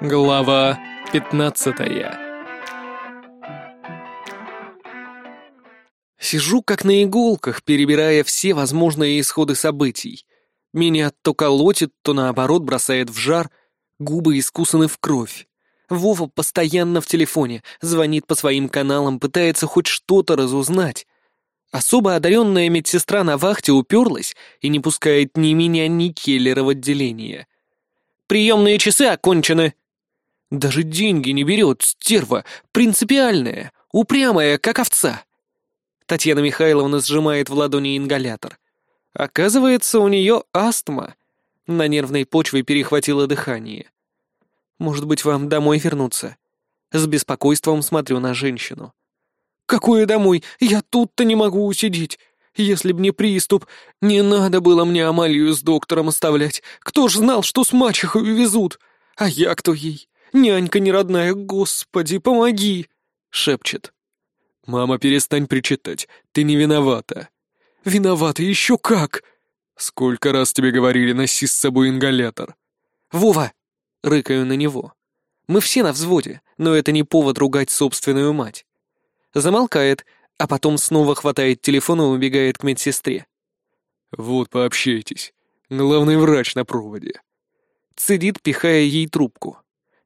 Глава 15 Сижу как на иголках, перебирая все возможные исходы событий. Меня то колотит, то наоборот бросает в жар, губы искусаны в кровь. Вова постоянно в телефоне, звонит по своим каналам, пытается хоть что-то разузнать. Особо одаренная медсестра на вахте уперлась и не пускает ни меня, ни Келлера в отделение. «Приемные часы окончены!» Даже деньги не берет, стерва, принципиальная, упрямая, как овца. Татьяна Михайловна сжимает в ладони ингалятор. Оказывается, у нее астма. На нервной почве перехватило дыхание. Может быть, вам домой вернуться? С беспокойством смотрю на женщину. «Какое домой? Я тут-то не могу усидеть. Если б не приступ, не надо было мне Амалию с доктором оставлять. Кто ж знал, что с мачехой везут? А я кто ей? «Нянька не родная, господи, помоги!» — шепчет. «Мама, перестань причитать, ты не виновата». «Виновата еще как!» «Сколько раз тебе говорили, носи с собой ингалятор?» «Вова!» — рыкаю на него. «Мы все на взводе, но это не повод ругать собственную мать». Замолкает, а потом снова хватает телефон и убегает к медсестре. «Вот, пообщайтесь. Главный врач на проводе». Цедит, пихая ей трубку.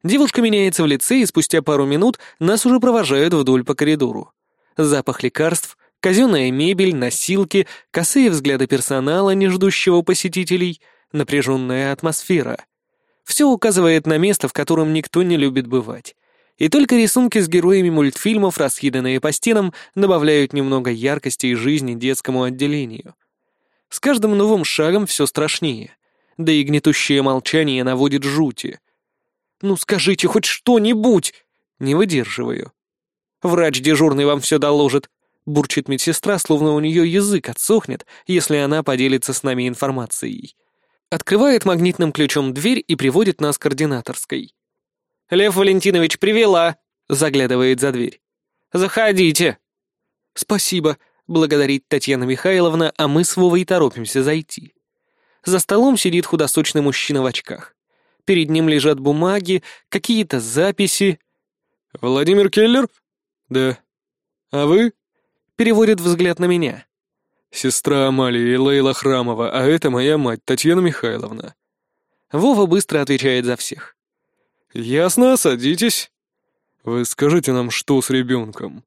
Девушка меняется в лице, и спустя пару минут нас уже провожают вдоль по коридору. Запах лекарств, казенная мебель, носилки, косые взгляды персонала, не ждущего посетителей, напряженная атмосфера. Все указывает на место, в котором никто не любит бывать. И только рисунки с героями мультфильмов, раскиданные по стенам, добавляют немного яркости и жизни детскому отделению. С каждым новым шагом все страшнее. Да и гнетущее молчание наводит жути — «Ну скажите хоть что-нибудь!» Не выдерживаю. «Врач дежурный вам все доложит», — бурчит медсестра, словно у нее язык отсохнет, если она поделится с нами информацией. Открывает магнитным ключом дверь и приводит нас к координаторской. «Лев Валентинович привела!» — заглядывает за дверь. «Заходите!» «Спасибо», — благодарит Татьяна Михайловна, а мы с Вовой торопимся зайти. За столом сидит худосочный мужчина в очках. Перед ним лежат бумаги, какие-то записи. «Владимир Келлер?» «Да». «А вы?» Переводит взгляд на меня. «Сестра Амалии Лейла Храмова, а это моя мать, Татьяна Михайловна». Вова быстро отвечает за всех. «Ясно, садитесь. Вы скажите нам, что с ребенком?»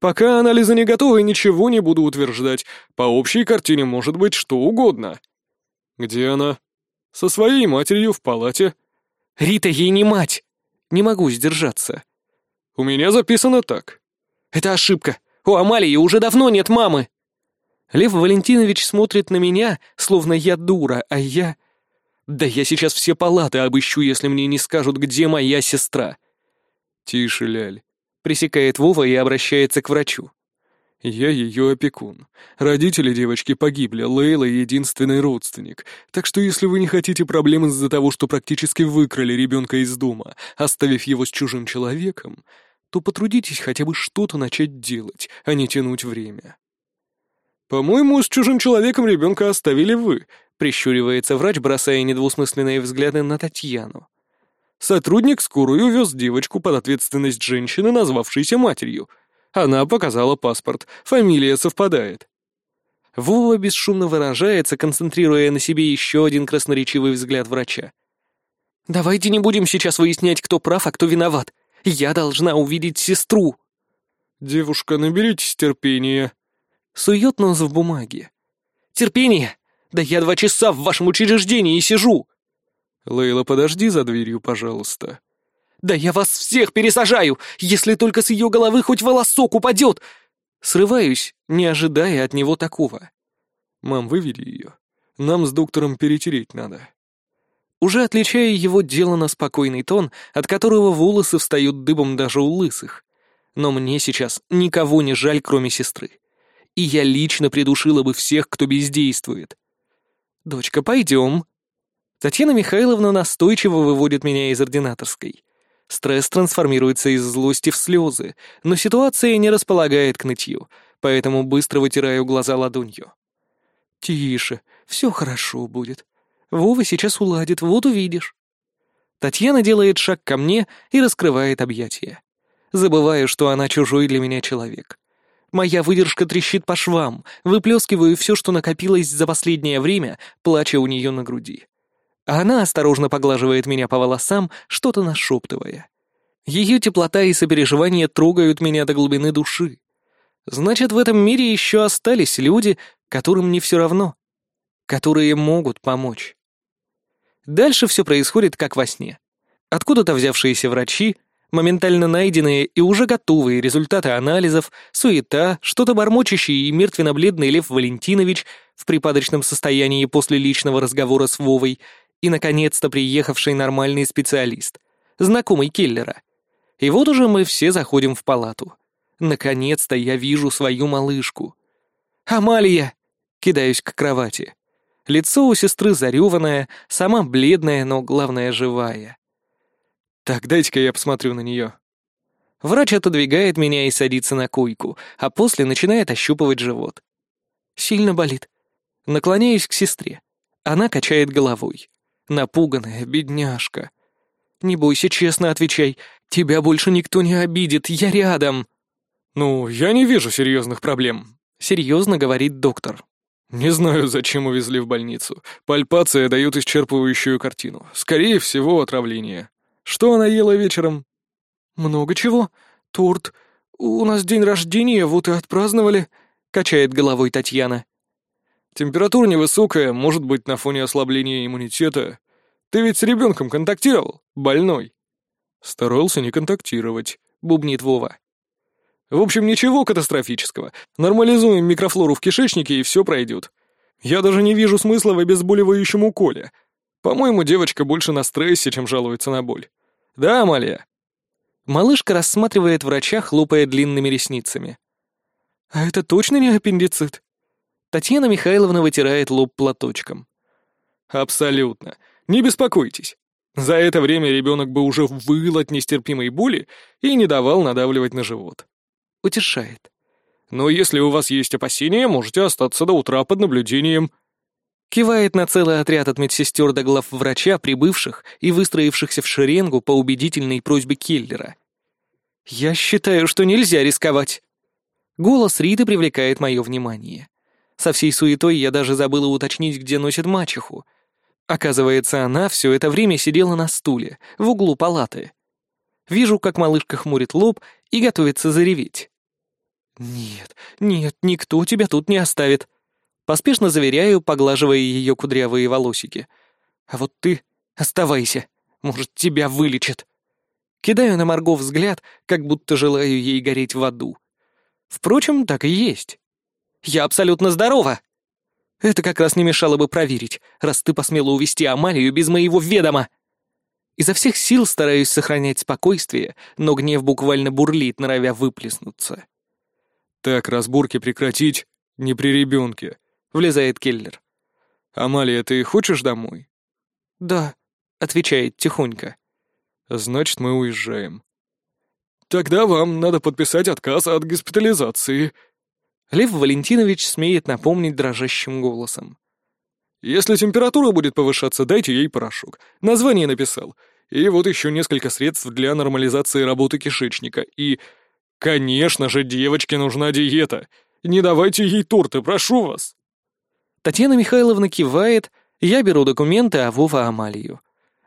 «Пока анализы не готовы, ничего не буду утверждать. По общей картине может быть что угодно». «Где она?» Со своей матерью в палате. Рита ей не мать. Не могу сдержаться. У меня записано так. Это ошибка. У Амалии уже давно нет мамы. Лев Валентинович смотрит на меня, словно я дура, а я... Да я сейчас все палаты обыщу, если мне не скажут, где моя сестра. Тише, Ляль. Пресекает Вова и обращается к врачу. Я ее опекун. Родители девочки погибли, Лейла — единственный родственник. Так что если вы не хотите проблем из-за того, что практически выкрали ребенка из дома, оставив его с чужим человеком, то потрудитесь хотя бы что-то начать делать, а не тянуть время. «По-моему, с чужим человеком ребенка оставили вы», — прищуривается врач, бросая недвусмысленные взгляды на Татьяну. Сотрудник скорую увез девочку под ответственность женщины, назвавшейся матерью — она показала паспорт, фамилия совпадает. Вова бесшумно выражается, концентрируя на себе еще один красноречивый взгляд врача. «Давайте не будем сейчас выяснять, кто прав, а кто виноват. Я должна увидеть сестру». «Девушка, наберитесь терпения». Сует нос в бумаге. «Терпение? Да я два часа в вашем учреждении сижу!» «Лейла, подожди за дверью, пожалуйста». Да я вас всех пересажаю, если только с ее головы хоть волосок упадет!» Срываюсь, не ожидая от него такого. «Мам, вывели ее. Нам с доктором перетереть надо». Уже отличая его дело на спокойный тон, от которого волосы встают дыбом даже у лысых. Но мне сейчас никого не жаль, кроме сестры. И я лично придушила бы всех, кто бездействует. «Дочка, пойдем». Татьяна Михайловна настойчиво выводит меня из ординаторской. Стресс трансформируется из злости в слезы, но ситуация не располагает к нытью, поэтому быстро вытираю глаза ладонью. «Тише, все хорошо будет. Вова сейчас уладит, вот увидишь». Татьяна делает шаг ко мне и раскрывает объятия. Забываю, что она чужой для меня человек. Моя выдержка трещит по швам, выплескиваю все, что накопилось за последнее время, плача у нее на груди. А она осторожно поглаживает меня по волосам, что-то нашептывая. Ее теплота и сопереживание трогают меня до глубины души. Значит, в этом мире еще остались люди, которым не все равно, которые могут помочь. Дальше все происходит как во сне. Откуда-то взявшиеся врачи, моментально найденные и уже готовые результаты анализов, суета, что-то бормочащий и мертвенно-бледный Лев Валентинович в припадочном состоянии после личного разговора с Вовой и, наконец-то, приехавший нормальный специалист, знакомый Келлера. И вот уже мы все заходим в палату. Наконец-то я вижу свою малышку. «Амалия!» — кидаюсь к кровати. Лицо у сестры зареванное, сама бледная, но, главное, живая. «Так, дайте-ка я посмотрю на нее». Врач отодвигает меня и садится на койку, а после начинает ощупывать живот. Сильно болит. Наклоняюсь к сестре. Она качает головой. Напуганная, бедняжка. «Не бойся, честно отвечай. Тебя больше никто не обидит, я рядом». «Ну, я не вижу серьезных проблем», — серьезно говорит доктор. «Не знаю, зачем увезли в больницу. Пальпация дает исчерпывающую картину. Скорее всего, отравление. Что она ела вечером?» «Много чего. Торт. У нас день рождения, вот и отпраздновали», — качает головой Татьяна. «Температура невысокая, может быть, на фоне ослабления иммунитета. Ты ведь с ребенком контактировал? Больной?» «Старался не контактировать», — бубнит Вова. В общем, ничего катастрофического. Нормализуем микрофлору в кишечнике, и все пройдет. Я даже не вижу смысла в обезболивающем уколе. По-моему, девочка больше на стрессе, чем жалуется на боль. Да, Амалия?» Малышка рассматривает врача, хлопая длинными ресницами. «А это точно не аппендицит?» Татьяна Михайловна вытирает лоб платочком. «Абсолютно. Не беспокойтесь. За это время ребенок бы уже выл от нестерпимой боли и не давал надавливать на живот утешает. «Но если у вас есть опасения, можете остаться до утра под наблюдением». Кивает на целый отряд от медсестер до глав врача, прибывших и выстроившихся в шеренгу по убедительной просьбе Келлера. «Я считаю, что нельзя рисковать». Голос Риты привлекает мое внимание. Со всей суетой я даже забыла уточнить, где носит мачеху. Оказывается, она все это время сидела на стуле, в углу палаты. Вижу, как малышка хмурит лоб и готовится зареветь. «Нет, нет, никто тебя тут не оставит», — поспешно заверяю, поглаживая ее кудрявые волосики. «А вот ты оставайся, может, тебя вылечат». Кидаю на Марго взгляд, как будто желаю ей гореть в аду. Впрочем, так и есть. «Я абсолютно здорова!» Это как раз не мешало бы проверить, раз ты посмела увести Амалию без моего ведома. Изо всех сил стараюсь сохранять спокойствие, но гнев буквально бурлит, норовя выплеснуться. «Так, разборки прекратить, не при ребенке», — влезает Келлер. «Амалия, ты хочешь домой?» «Да», — отвечает тихонько. «Значит, мы уезжаем». «Тогда вам надо подписать отказ от госпитализации», Лев Валентинович смеет напомнить дрожащим голосом. Если температура будет повышаться, дайте ей порошок. Название написал. И вот еще несколько средств для нормализации работы кишечника. И, конечно же, девочке нужна диета. Не давайте ей торты, прошу вас. Татьяна Михайловна кивает, я беру документы, а Вова — Амалию.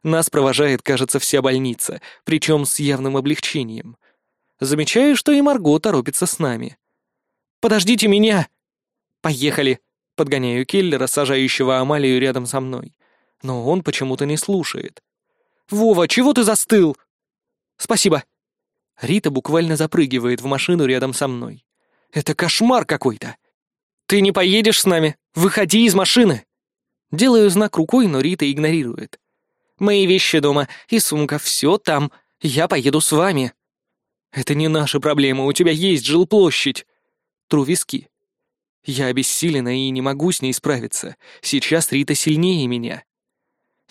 Нас провожает, кажется, вся больница, причем с явным облегчением. Замечаю, что и Марго торопится с нами. «Подождите меня!» «Поехали!» Подгоняю киллера, сажающего Амалию рядом со мной. Но он почему-то не слушает. «Вова, чего ты застыл?» «Спасибо». Рита буквально запрыгивает в машину рядом со мной. «Это кошмар какой-то!» «Ты не поедешь с нами? Выходи из машины!» Делаю знак рукой, но Рита игнорирует. «Мои вещи дома и сумка, все там. Я поеду с вами». «Это не наша проблема, у тебя есть жилплощадь». Тру виски. Я обессилена и не могу с ней справиться. Сейчас Рита сильнее меня.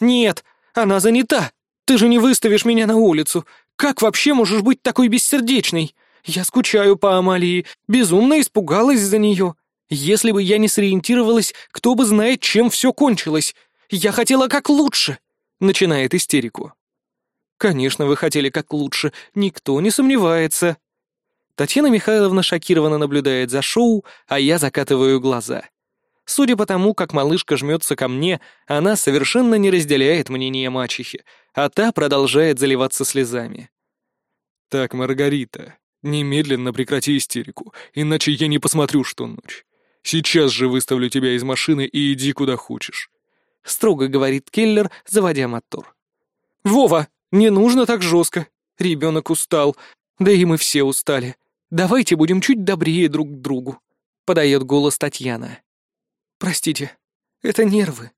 «Нет, она занята. Ты же не выставишь меня на улицу. Как вообще можешь быть такой бессердечной? Я скучаю по Амалии, безумно испугалась за нее. Если бы я не сориентировалась, кто бы знает, чем все кончилось. Я хотела как лучше!» Начинает истерику. «Конечно, вы хотели как лучше, никто не сомневается». Татьяна Михайловна шокированно наблюдает за шоу, а я закатываю глаза. Судя по тому, как малышка жмется ко мне, она совершенно не разделяет мнение мачехи, а та продолжает заливаться слезами. «Так, Маргарита, немедленно прекрати истерику, иначе я не посмотрю, что ночь. Сейчас же выставлю тебя из машины и иди куда хочешь», — строго говорит Келлер, заводя мотор. «Вова, не нужно так жестко. Ребенок устал, да и мы все устали. Давайте будем чуть добрее друг к другу», — подает голос Татьяна. «Простите, это нервы».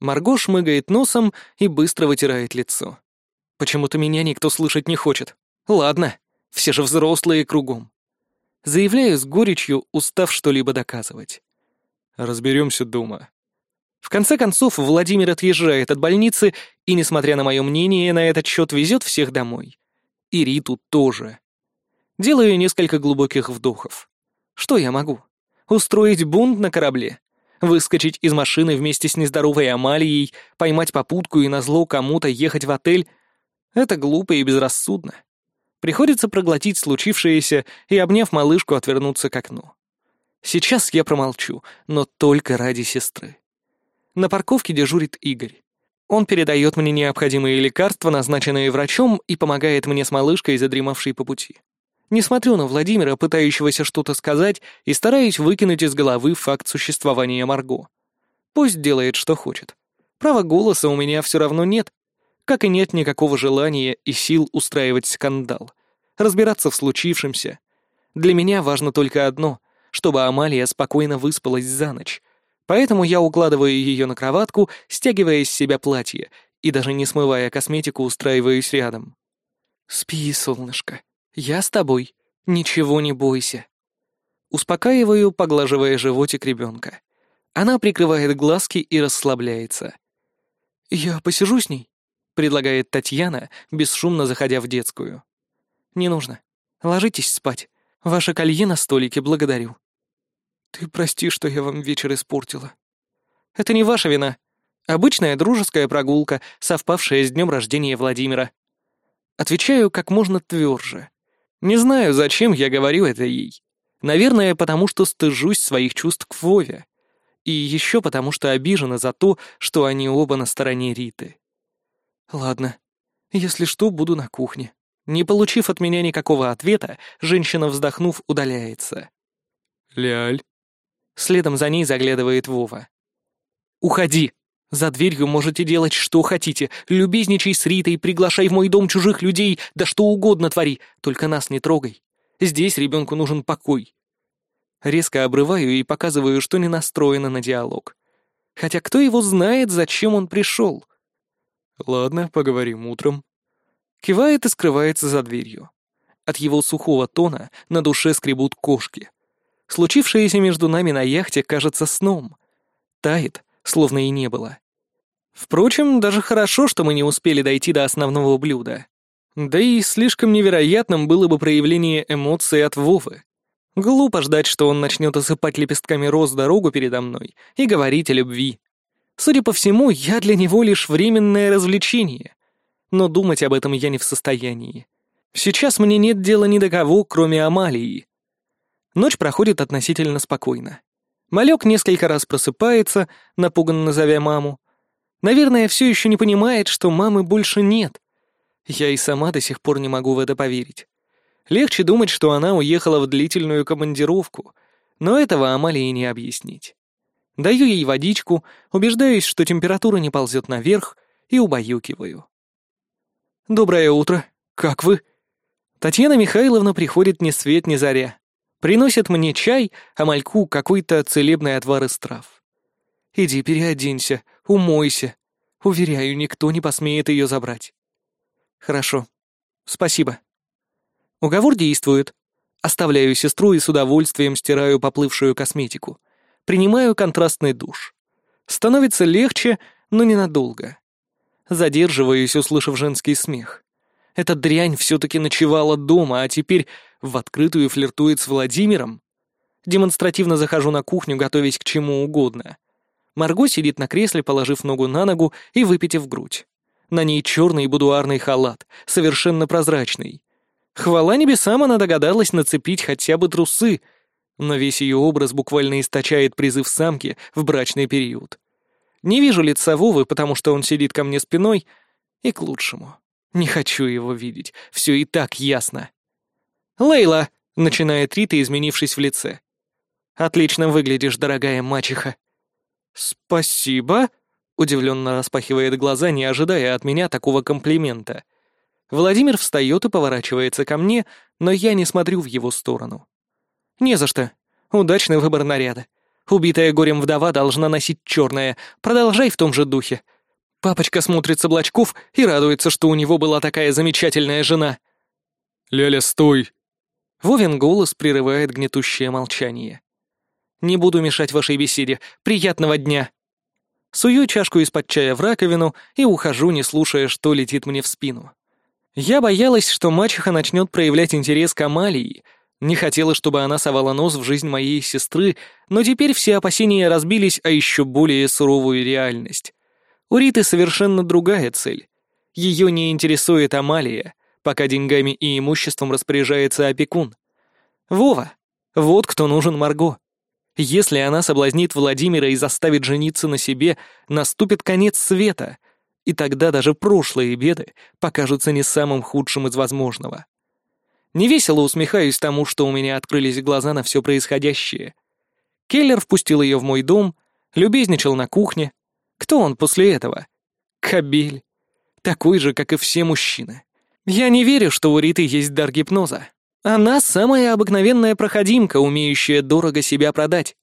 Марго шмыгает носом и быстро вытирает лицо. Почему-то меня никто слышать не хочет. Ладно, все же взрослые кругом. Заявляю с горечью, устав что-либо доказывать. Разберемся дома. В конце концов, Владимир отъезжает от больницы и, несмотря на мое мнение на этот счет, везет всех домой. И Риту тоже. Делаю несколько глубоких вдохов. Что я могу? Устроить бунт на корабле? Выскочить из машины вместе с нездоровой Амалией, поймать попутку и назло кому-то ехать в отель? Это глупо и безрассудно. Приходится проглотить случившееся и, обняв малышку, отвернуться к окну. Сейчас я промолчу, но только ради сестры. На парковке дежурит Игорь. Он передает мне необходимые лекарства, назначенные врачом, и помогает мне с малышкой, задремавшей по пути. Не смотрю на Владимира, пытающегося что-то сказать, и стараюсь выкинуть из головы факт существования Марго. Пусть делает, что хочет. Права голоса у меня все равно нет, как и нет никакого желания и сил устраивать скандал, разбираться в случившемся. Для меня важно только одно — чтобы Амалия спокойно выспалась за ночь. Поэтому я укладываю ее на кроватку, стягивая из себя платье, и даже не смывая косметику, устраиваюсь рядом. «Спи, солнышко», «Я с тобой. Ничего не бойся». Успокаиваю, поглаживая животик ребенка. Она прикрывает глазки и расслабляется. «Я посижу с ней», — предлагает Татьяна, бесшумно заходя в детскую. «Не нужно. Ложитесь спать. Ваше колье на столике, благодарю». «Ты прости, что я вам вечер испортила». «Это не ваша вина. Обычная дружеская прогулка, совпавшая с днем рождения Владимира». Отвечаю как можно тверже. Не знаю, зачем я говорю это ей. Наверное, потому что стыжусь своих чувств к Вове. И еще потому что обижена за то, что они оба на стороне Риты. Ладно, если что, буду на кухне. Не получив от меня никакого ответа, женщина, вздохнув, удаляется. «Ляль?» Следом за ней заглядывает Вова. «Уходи!» За дверью можете делать, что хотите. Любезничай с Ритой, приглашай в мой дом чужих людей, да что угодно твори, только нас не трогай. Здесь ребенку нужен покой. Резко обрываю и показываю, что не настроена на диалог. Хотя кто его знает, зачем он пришел? Ладно, поговорим утром. Кивает и скрывается за дверью. От его сухого тона на душе скребут кошки. Случившееся между нами на яхте кажется сном. Тает, словно и не было. Впрочем, даже хорошо, что мы не успели дойти до основного блюда. Да и слишком невероятным было бы проявление эмоций от Вовы. Глупо ждать, что он начнет осыпать лепестками роз дорогу передо мной и говорить о любви. Судя по всему, я для него лишь временное развлечение. Но думать об этом я не в состоянии. Сейчас мне нет дела ни до кого, кроме Амалии. Ночь проходит относительно спокойно. Малек несколько раз просыпается, напуганно зовя маму. Наверное, все еще не понимает, что мамы больше нет. Я и сама до сих пор не могу в это поверить. Легче думать, что она уехала в длительную командировку, но этого Амалии не объяснить. Даю ей водичку, убеждаюсь, что температура не ползет наверх, и убаюкиваю. «Доброе утро. Как вы?» Татьяна Михайловна приходит ни свет ни заря. Приносит мне чай, а мальку какой-то целебный отвар из трав. Иди переоденься, умойся. Уверяю, никто не посмеет ее забрать. Хорошо. Спасибо. Уговор действует. Оставляю сестру и с удовольствием стираю поплывшую косметику. Принимаю контрастный душ. Становится легче, но ненадолго. Задерживаюсь, услышав женский смех. Эта дрянь все-таки ночевала дома, а теперь в открытую флиртует с Владимиром. Демонстративно захожу на кухню, готовясь к чему угодно. Марго сидит на кресле, положив ногу на ногу и выпитив грудь. На ней черный будуарный халат, совершенно прозрачный. Хвала небесам, она догадалась нацепить хотя бы трусы, но весь ее образ буквально источает призыв самки в брачный период. Не вижу лица Вовы, потому что он сидит ко мне спиной, и к лучшему. Не хочу его видеть, все и так ясно. «Лейла!» — начинает Рита, изменившись в лице. «Отлично выглядишь, дорогая мачеха». «Спасибо», — удивленно распахивает глаза, не ожидая от меня такого комплимента. Владимир встает и поворачивается ко мне, но я не смотрю в его сторону. «Не за что. Удачный выбор наряда. Убитая горем вдова должна носить черное. Продолжай в том же духе. Папочка смотрит с облачков и радуется, что у него была такая замечательная жена». «Ляля, стой!» Вовин голос прерывает гнетущее молчание. «Не буду мешать вашей беседе. Приятного дня!» Сую чашку из-под чая в раковину и ухожу, не слушая, что летит мне в спину. Я боялась, что мачеха начнет проявлять интерес к Амалии, не хотела, чтобы она совала нос в жизнь моей сестры, но теперь все опасения разбились о еще более суровую реальность. У Риты совершенно другая цель. Ее не интересует Амалия, пока деньгами и имуществом распоряжается опекун. Вова, вот кто нужен Марго. Если она соблазнит Владимира и заставит жениться на себе, наступит конец света, и тогда даже прошлые беды покажутся не самым худшим из возможного. Невесело усмехаюсь тому, что у меня открылись глаза на все происходящее. Келлер впустил ее в мой дом, любезничал на кухне. Кто он после этого? Кабель. Такой же, как и все мужчины. Я не верю, что у Риты есть дар гипноза. Она самая обыкновенная проходимка, умеющая дорого себя продать.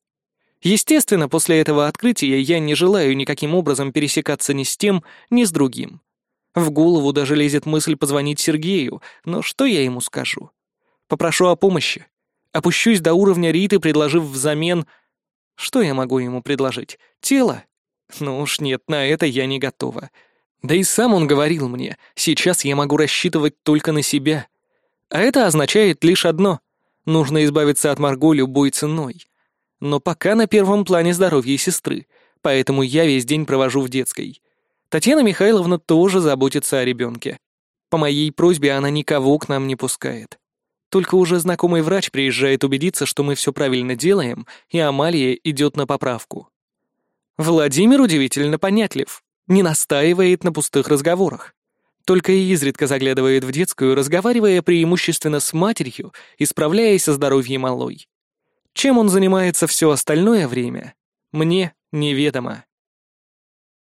Естественно, после этого открытия я не желаю никаким образом пересекаться ни с тем, ни с другим. В голову даже лезет мысль позвонить Сергею, но что я ему скажу? Попрошу о помощи. Опущусь до уровня Риты, предложив взамен... Что я могу ему предложить? Тело? Ну уж нет, на это я не готова. Да и сам он говорил мне, сейчас я могу рассчитывать только на себя. А это означает лишь одно — нужно избавиться от Марго любой ценой. Но пока на первом плане здоровье сестры, поэтому я весь день провожу в детской. Татьяна Михайловна тоже заботится о ребенке. По моей просьбе она никого к нам не пускает. Только уже знакомый врач приезжает убедиться, что мы все правильно делаем, и Амалия идет на поправку. Владимир удивительно понятлив, не настаивает на пустых разговорах. Только и изредка заглядывает в детскую, разговаривая преимущественно с матерью и справляясь о здоровье малой. Чем он занимается все остальное время, мне неведомо.